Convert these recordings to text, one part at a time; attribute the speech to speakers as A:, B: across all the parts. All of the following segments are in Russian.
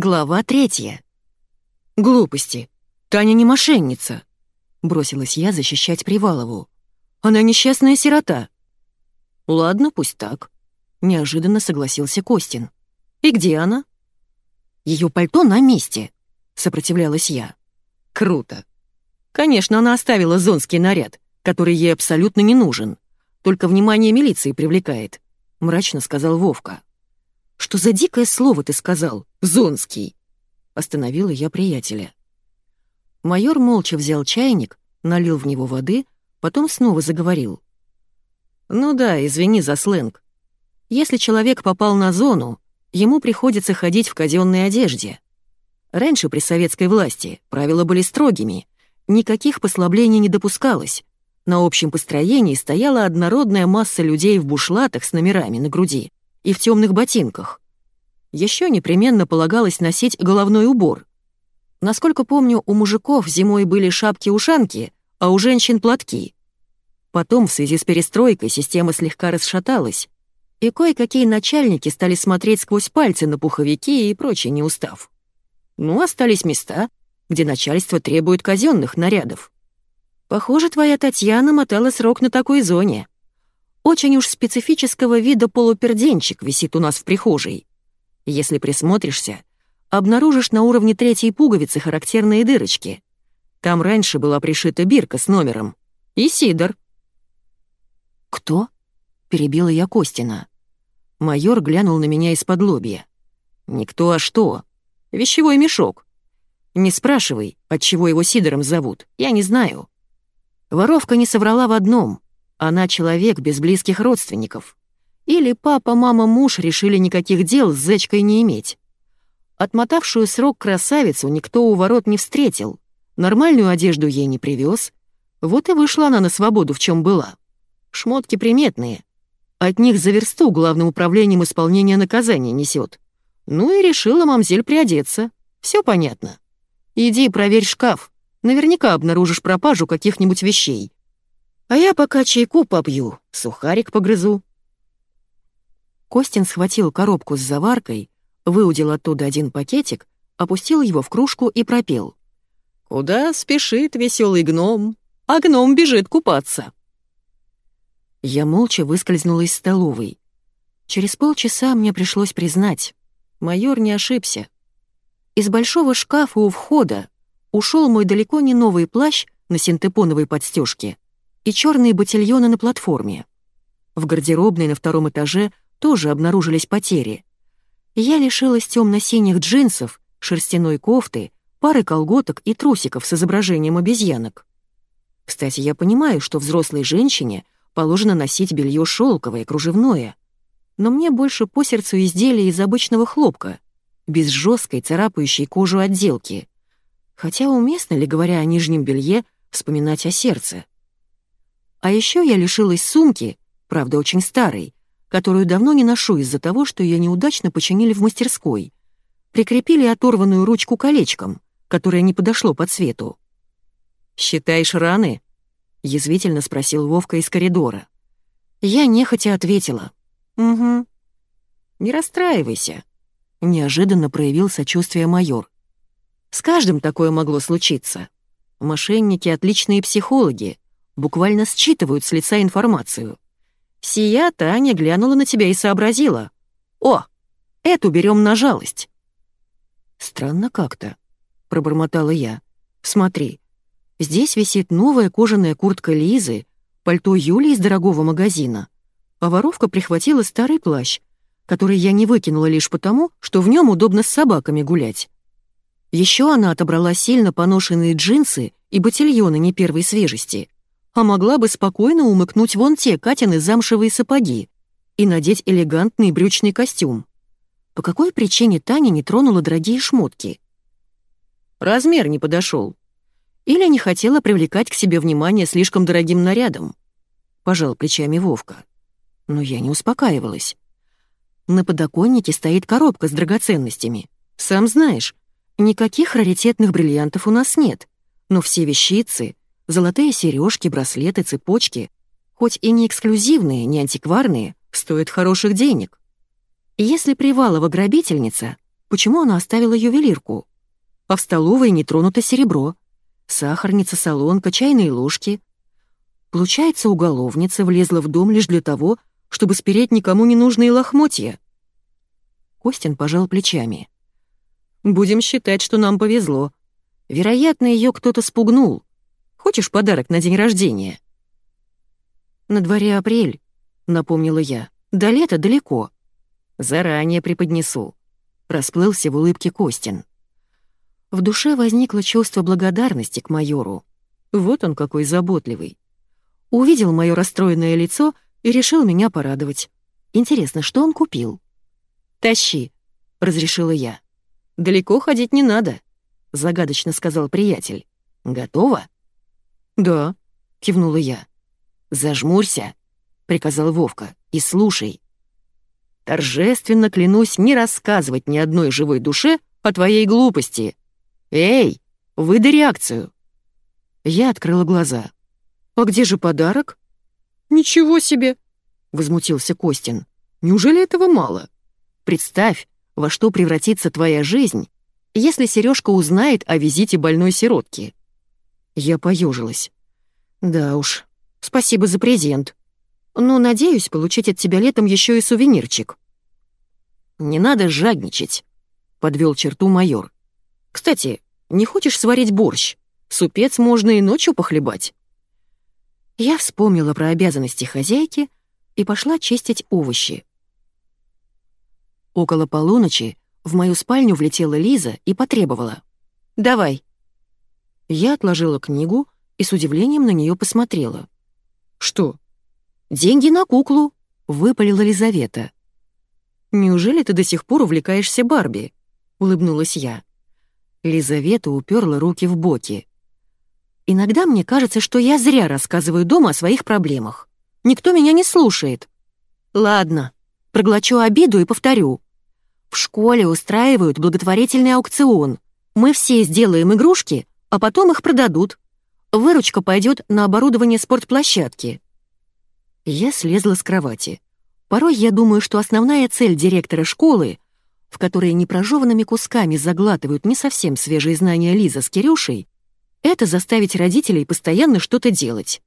A: Глава третья. «Глупости. Таня не мошенница», — бросилась я защищать Привалову. «Она несчастная сирота». «Ладно, пусть так», — неожиданно согласился Костин. «И где она?» Ее пальто на месте», — сопротивлялась я. «Круто. Конечно, она оставила зонский наряд, который ей абсолютно не нужен. Только внимание милиции привлекает», — мрачно сказал Вовка. «Что за дикое слово ты сказал? Зонский!» Остановила я приятеля. Майор молча взял чайник, налил в него воды, потом снова заговорил. «Ну да, извини за сленг. Если человек попал на зону, ему приходится ходить в казенной одежде. Раньше при советской власти правила были строгими, никаких послаблений не допускалось. На общем построении стояла однородная масса людей в бушлатах с номерами на груди и в темных ботинках. Еще непременно полагалось носить головной убор. Насколько помню, у мужиков зимой были шапки-ушанки, а у женщин — платки. Потом, в связи с перестройкой, система слегка расшаталась, и кое-какие начальники стали смотреть сквозь пальцы на пуховики и прочий неустав. Ну, остались места, где начальство требует казенных нарядов. Похоже, твоя Татьяна мотала срок на такой зоне. Очень уж специфического вида полуперденчик висит у нас в прихожей. Если присмотришься, обнаружишь на уровне третьей пуговицы характерные дырочки. Там раньше была пришита бирка с номером. И Сидор. «Кто?» — перебила я Костина. Майор глянул на меня из-под лобья. «Никто, а что? Вещевой мешок. Не спрашивай, отчего его Сидором зовут, я не знаю». Воровка не соврала в одном. Она человек без близких родственников. Или папа, мама, муж решили никаких дел с зечкой не иметь. Отмотавшую срок красавицу никто у ворот не встретил, нормальную одежду ей не привез. Вот и вышла она на свободу, в чем была. Шмотки приметные. От них за версту главным управлением исполнения наказания несет. Ну и решила мамзель приодеться. Все понятно. Иди проверь шкаф. Наверняка обнаружишь пропажу каких-нибудь вещей. А я пока чайку попью, сухарик погрызу». Костин схватил коробку с заваркой, выудил оттуда один пакетик, опустил его в кружку и пропел. «Куда спешит веселый гном, а гном бежит купаться?» Я молча выскользнула из столовой. Через полчаса мне пришлось признать, майор не ошибся. Из большого шкафа у входа ушел мой далеко не новый плащ на синтепоновой подстежке и черные ботильоны на платформе. В гардеробной на втором этаже тоже обнаружились потери. Я лишилась темно-синих джинсов, шерстяной кофты, пары колготок и трусиков с изображением обезьянок. Кстати, я понимаю, что взрослой женщине положено носить белье шелковое, кружевное, но мне больше по сердцу изделия из обычного хлопка, без жесткой царапающей кожу отделки. Хотя уместно ли, говоря о нижнем белье, вспоминать о сердце? А еще я лишилась сумки, правда, очень старой, которую давно не ношу из-за того, что ее неудачно починили в мастерской. Прикрепили оторванную ручку колечком, которое не подошло по цвету. «Считаешь раны?» — язвительно спросил Вовка из коридора. Я нехотя ответила. «Угу». «Не расстраивайся», — неожиданно проявил сочувствие майор. «С каждым такое могло случиться. Мошенники — отличные психологи, буквально считывают с лица информацию. Сия Таня глянула на тебя и сообразила. «О, эту берем на жалость». «Странно как-то», — пробормотала я. «Смотри, здесь висит новая кожаная куртка Лизы, пальто Юли из дорогого магазина, а воровка прихватила старый плащ, который я не выкинула лишь потому, что в нем удобно с собаками гулять. Еще она отобрала сильно поношенные джинсы и ботильоны не первой свежести, а могла бы спокойно умыкнуть вон те Катины замшевые сапоги и надеть элегантный брючный костюм. По какой причине Таня не тронула дорогие шмотки? Размер не подошел. Или не хотела привлекать к себе внимание слишком дорогим нарядом. Пожал плечами Вовка. Но я не успокаивалась. На подоконнике стоит коробка с драгоценностями. Сам знаешь, никаких раритетных бриллиантов у нас нет, но все вещицы, Золотые сережки, браслеты, цепочки, хоть и не эксклюзивные, не антикварные, стоят хороших денег. Если Привалова грабительница, почему она оставила ювелирку. А в столовой не тронуто серебро. Сахарница, солонка, чайные ложки. Получается, уголовница влезла в дом лишь для того, чтобы спереть никому не нужные лохмотья. Костин пожал плечами. «Будем считать, что нам повезло. Вероятно, ее кто-то спугнул. Хочешь подарок на день рождения?» «На дворе апрель», — напомнила я. «До лета далеко. Заранее преподнесу». Расплылся в улыбке Костин. В душе возникло чувство благодарности к майору. Вот он какой заботливый. Увидел мое расстроенное лицо и решил меня порадовать. Интересно, что он купил? «Тащи», — разрешила я. «Далеко ходить не надо», — загадочно сказал приятель. «Готово?» «Да», — кивнула я. «Зажмурься», — приказал Вовка, — «и слушай. Торжественно клянусь не рассказывать ни одной живой душе о твоей глупости. Эй, выдай реакцию». Я открыла глаза. «А где же подарок?» «Ничего себе!» — возмутился Костин. «Неужели этого мало? Представь, во что превратится твоя жизнь, если Сережка узнает о визите больной сиротки». Я поежилась. «Да уж, спасибо за презент. Но надеюсь получить от тебя летом еще и сувенирчик». «Не надо жадничать», — подвел черту майор. «Кстати, не хочешь сварить борщ? Супец можно и ночью похлебать». Я вспомнила про обязанности хозяйки и пошла чистить овощи. Около полуночи в мою спальню влетела Лиза и потребовала. «Давай». Я отложила книгу и с удивлением на нее посмотрела. «Что?» «Деньги на куклу», — выпалила Лизавета. «Неужели ты до сих пор увлекаешься Барби?» — улыбнулась я. Лизавета уперла руки в боки. Иногда мне кажется, что я зря рассказываю дома о своих проблемах. Никто меня не слушает. Ладно, проглочу обиду и повторю. В школе устраивают благотворительный аукцион. Мы все сделаем игрушки, а потом их продадут. Выручка пойдет на оборудование спортплощадки. Я слезла с кровати. Порой я думаю, что основная цель директора школы, в которой непрожеванными кусками заглатывают не совсем свежие знания Лиза с Кирюшей, это заставить родителей постоянно что-то делать.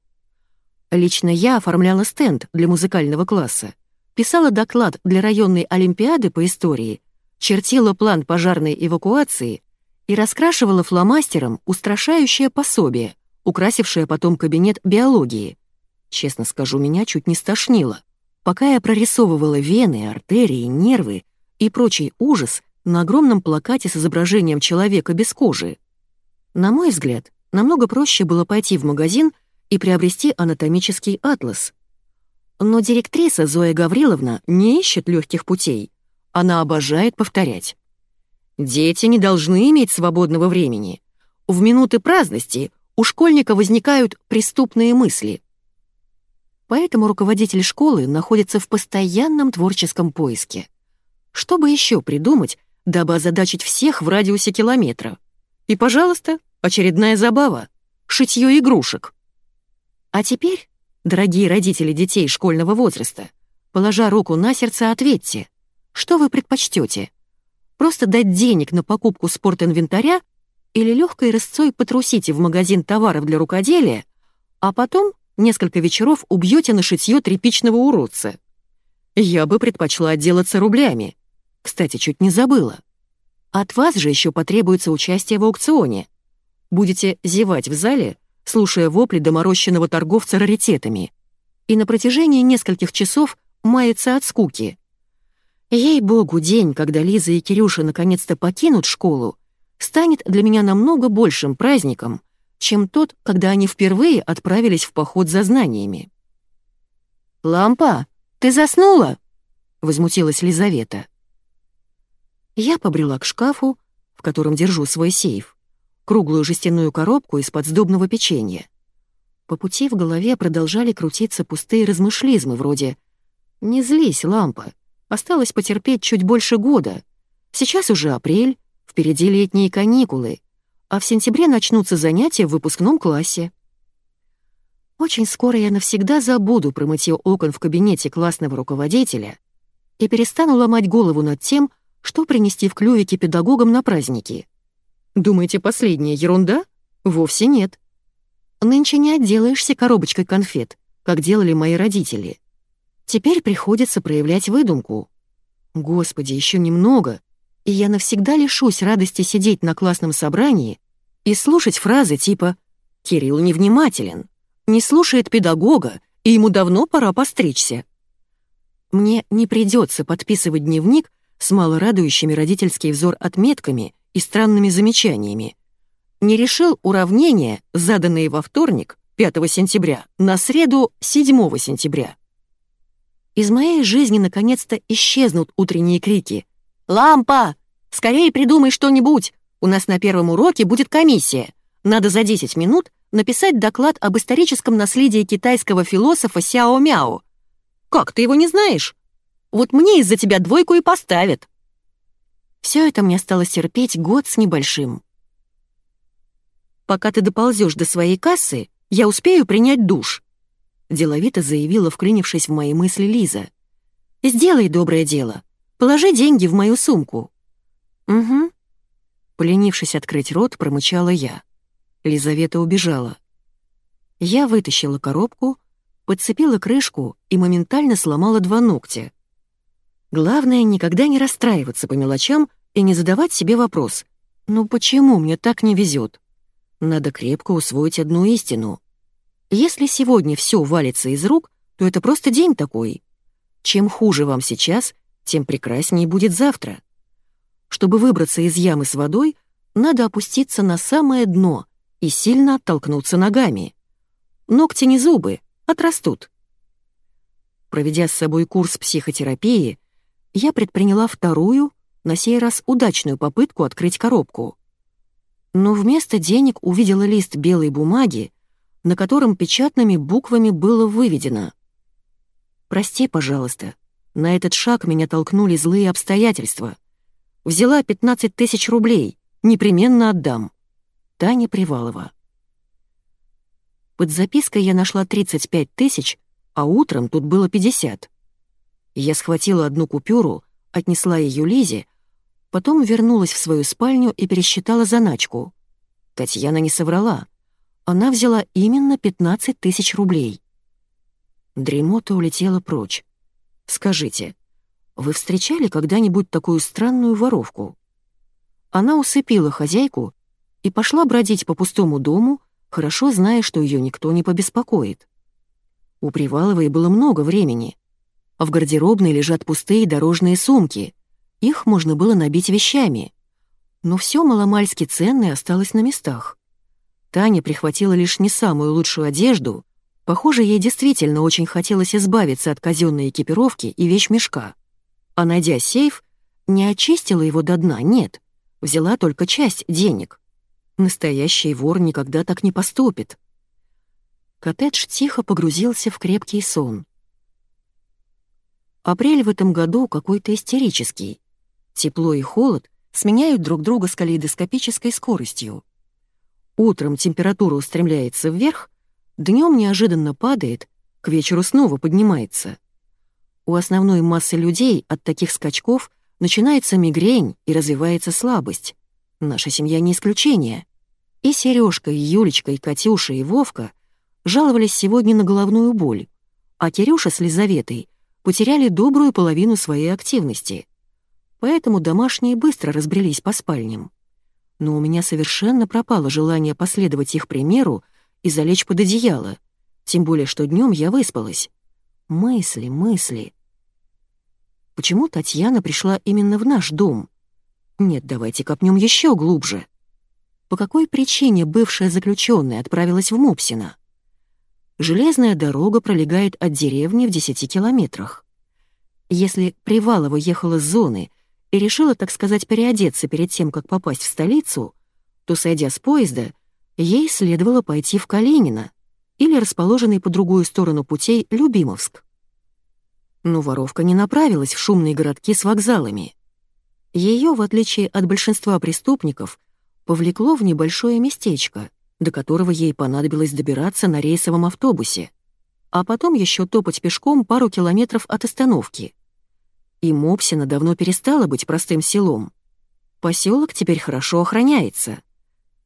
A: Лично я оформляла стенд для музыкального класса, писала доклад для районной олимпиады по истории, чертила план пожарной эвакуации и раскрашивала фломастером устрашающее пособие, украсившее потом кабинет биологии. Честно скажу, меня чуть не стошнило. Пока я прорисовывала вены, артерии, нервы и прочий ужас на огромном плакате с изображением человека без кожи, на мой взгляд, намного проще было пойти в магазин и приобрести анатомический атлас. Но директриса Зоя Гавриловна не ищет легких путей. Она обожает повторять. Дети не должны иметь свободного времени. В минуты праздности у школьника возникают преступные мысли. Поэтому руководитель школы находится в постоянном творческом поиске. Что бы еще придумать, дабы озадачить всех в радиусе километра? И, пожалуйста, очередная забава — шитье игрушек. А теперь, дорогие родители детей школьного возраста, положа руку на сердце, ответьте, что вы предпочтете? Просто дать денег на покупку спортинвентаря или легкой рысцой потрусите в магазин товаров для рукоделия, а потом несколько вечеров убьете на шитье тряпичного уродца? Я бы предпочла отделаться рублями. Кстати, чуть не забыла. От вас же еще потребуется участие в аукционе. Будете зевать в зале, слушая вопли доморощенного торговца раритетами, и на протяжении нескольких часов мается от скуки. Ей-богу, день, когда Лиза и Кирюша наконец-то покинут школу, станет для меня намного большим праздником, чем тот, когда они впервые отправились в поход за знаниями. «Лампа, ты заснула?» — возмутилась Лизавета. Я побрела к шкафу, в котором держу свой сейф, круглую жестяную коробку из-под сдобного печенья. По пути в голове продолжали крутиться пустые размышлизмы вроде «Не злись, лампа, осталось потерпеть чуть больше года. Сейчас уже апрель, впереди летние каникулы, а в сентябре начнутся занятия в выпускном классе». Очень скоро я навсегда забуду про мытье окон в кабинете классного руководителя и перестану ломать голову над тем, что принести в клювике педагогам на праздники. Думаете, последняя ерунда? Вовсе нет. Нынче не отделаешься коробочкой конфет, как делали мои родители. Теперь приходится проявлять выдумку. Господи, еще немного, и я навсегда лишусь радости сидеть на классном собрании и слушать фразы типа «Кирилл невнимателен», «Не слушает педагога, и ему давно пора постричься». Мне не придется подписывать дневник с малорадующими родительский взор отметками и странными замечаниями. Не решил уравнения, заданные во вторник, 5 сентября, на среду, 7 сентября. Из моей жизни наконец-то исчезнут утренние крики. «Лампа! Скорее придумай что-нибудь! У нас на первом уроке будет комиссия. Надо за 10 минут написать доклад об историческом наследии китайского философа Сяо Мяо. Как, ты его не знаешь? Вот мне из-за тебя двойку и поставят. Все это мне осталось терпеть год с небольшим. Пока ты доползешь до своей кассы, я успею принять душ. Деловито заявила, вклинившись в мои мысли Лиза. Сделай доброе дело. Положи деньги в мою сумку. Угу. Поленившись открыть рот, промычала я. Лизавета убежала. Я вытащила коробку, подцепила крышку и моментально сломала два ногтя. Главное, никогда не расстраиваться по мелочам и не задавать себе вопрос «Ну почему мне так не везет?» Надо крепко усвоить одну истину. Если сегодня все валится из рук, то это просто день такой. Чем хуже вам сейчас, тем прекраснее будет завтра. Чтобы выбраться из ямы с водой, надо опуститься на самое дно и сильно оттолкнуться ногами. Ногти не зубы, отрастут. Проведя с собой курс психотерапии, я предприняла вторую, на сей раз удачную попытку открыть коробку. Но вместо денег увидела лист белой бумаги, на котором печатными буквами было выведено «Прости, пожалуйста, на этот шаг меня толкнули злые обстоятельства. Взяла 15 тысяч рублей, непременно отдам». Таня Привалова. Под запиской я нашла 35 тысяч, а утром тут было 50. Я схватила одну купюру, отнесла ее Лизе, потом вернулась в свою спальню и пересчитала заначку. Татьяна не соврала. Она взяла именно 15 тысяч рублей. Дремота улетела прочь. «Скажите, вы встречали когда-нибудь такую странную воровку?» Она усыпила хозяйку и пошла бродить по пустому дому, хорошо зная, что ее никто не побеспокоит. У Приваловой было много времени. В гардеробной лежат пустые дорожные сумки. Их можно было набить вещами. Но все маломальски ценное осталось на местах. Таня прихватила лишь не самую лучшую одежду. Похоже, ей действительно очень хотелось избавиться от казенной экипировки и вещмешка. А найдя сейф, не очистила его до дна, нет. Взяла только часть денег. Настоящий вор никогда так не поступит. Коттедж тихо погрузился в крепкий сон. Апрель в этом году какой-то истерический. Тепло и холод сменяют друг друга с калейдоскопической скоростью. Утром температура устремляется вверх, днем неожиданно падает, к вечеру снова поднимается. У основной массы людей от таких скачков начинается мигрень и развивается слабость. Наша семья не исключение. И Сережка, и Юлечка, и Катюша, и Вовка жаловались сегодня на головную боль, а Кирюша с Лизаветой потеряли добрую половину своей активности. Поэтому домашние быстро разбрелись по спальням. Но у меня совершенно пропало желание последовать их примеру и залечь под одеяло, тем более что днем я выспалась. Мысли, мысли. Почему Татьяна пришла именно в наш дом? Нет, давайте копнем еще глубже. По какой причине бывшая заключенная отправилась в Мупсино? Железная дорога пролегает от деревни в 10 километрах. Если Привалова ехала с зоны и решила, так сказать, переодеться перед тем, как попасть в столицу, то, сойдя с поезда, ей следовало пойти в Калинино или расположенный по другую сторону путей Любимовск. Но воровка не направилась в шумные городки с вокзалами. Ее, в отличие от большинства преступников, повлекло в небольшое местечко, до которого ей понадобилось добираться на рейсовом автобусе, а потом еще топать пешком пару километров от остановки. И Мопсина давно перестала быть простым селом. Поселок теперь хорошо охраняется.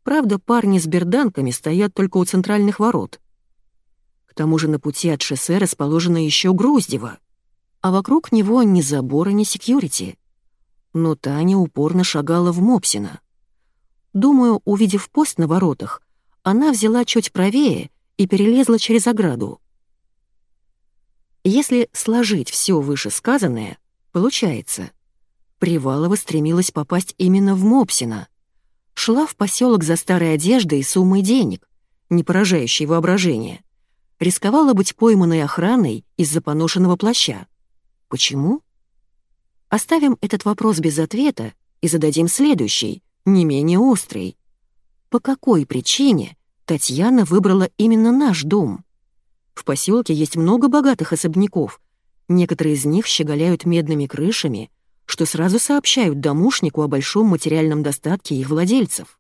A: Правда, парни с берданками стоят только у центральных ворот. К тому же на пути от шоссе расположено еще Груздево, а вокруг него ни забора, ни секьюрити. Но Таня упорно шагала в Мопсина. Думаю, увидев пост на воротах, она взяла чуть правее и перелезла через ограду. Если сложить все вышесказанное, получается. Привалова стремилась попасть именно в Мопсина. Шла в поселок за старой одеждой и суммой денег, не поражающей воображение. Рисковала быть пойманной охраной из-за поношенного плаща. Почему? Оставим этот вопрос без ответа и зададим следующий, не менее острый. По какой причине Татьяна выбрала именно наш дом? В поселке есть много богатых особняков. Некоторые из них щеголяют медными крышами, что сразу сообщают домушнику о большом материальном достатке их владельцев.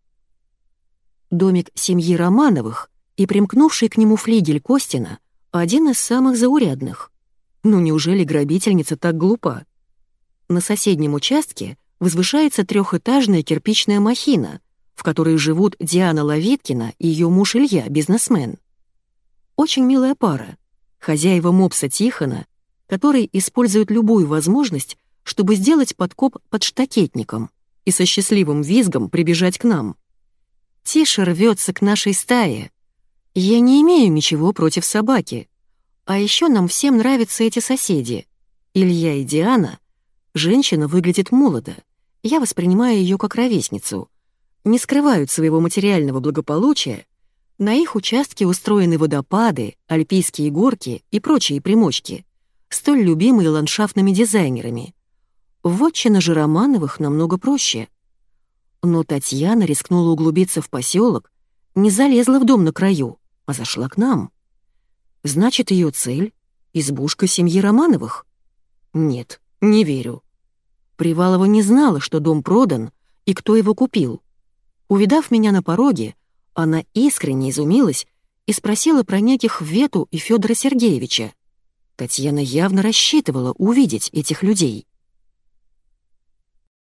A: Домик семьи Романовых и примкнувший к нему флигель Костина — один из самых заурядных. Ну неужели грабительница так глупа? На соседнем участке возвышается трехэтажная кирпичная махина, в которой живут Диана Лавиткина и ее муж Илья, бизнесмен. Очень милая пара. Хозяева мопса Тихона, который использует любую возможность, чтобы сделать подкоп под штакетником и со счастливым визгом прибежать к нам. Тиша рвется к нашей стае. Я не имею ничего против собаки. А еще нам всем нравятся эти соседи. Илья и Диана. Женщина выглядит молодо. Я воспринимаю ее как ровесницу. Не скрывают своего материального благополучия, на их участке устроены водопады, альпийские горки и прочие примочки, столь любимые ландшафтными дизайнерами. Вотчина же Романовых намного проще. Но Татьяна рискнула углубиться в поселок, не залезла в дом на краю, а зашла к нам. Значит, ее цель — избушка семьи Романовых? Нет, не верю. Привалова не знала, что дом продан и кто его купил. Увидав меня на пороге, она искренне изумилась и спросила про неких Вету и Федора Сергеевича. Татьяна явно рассчитывала увидеть этих людей.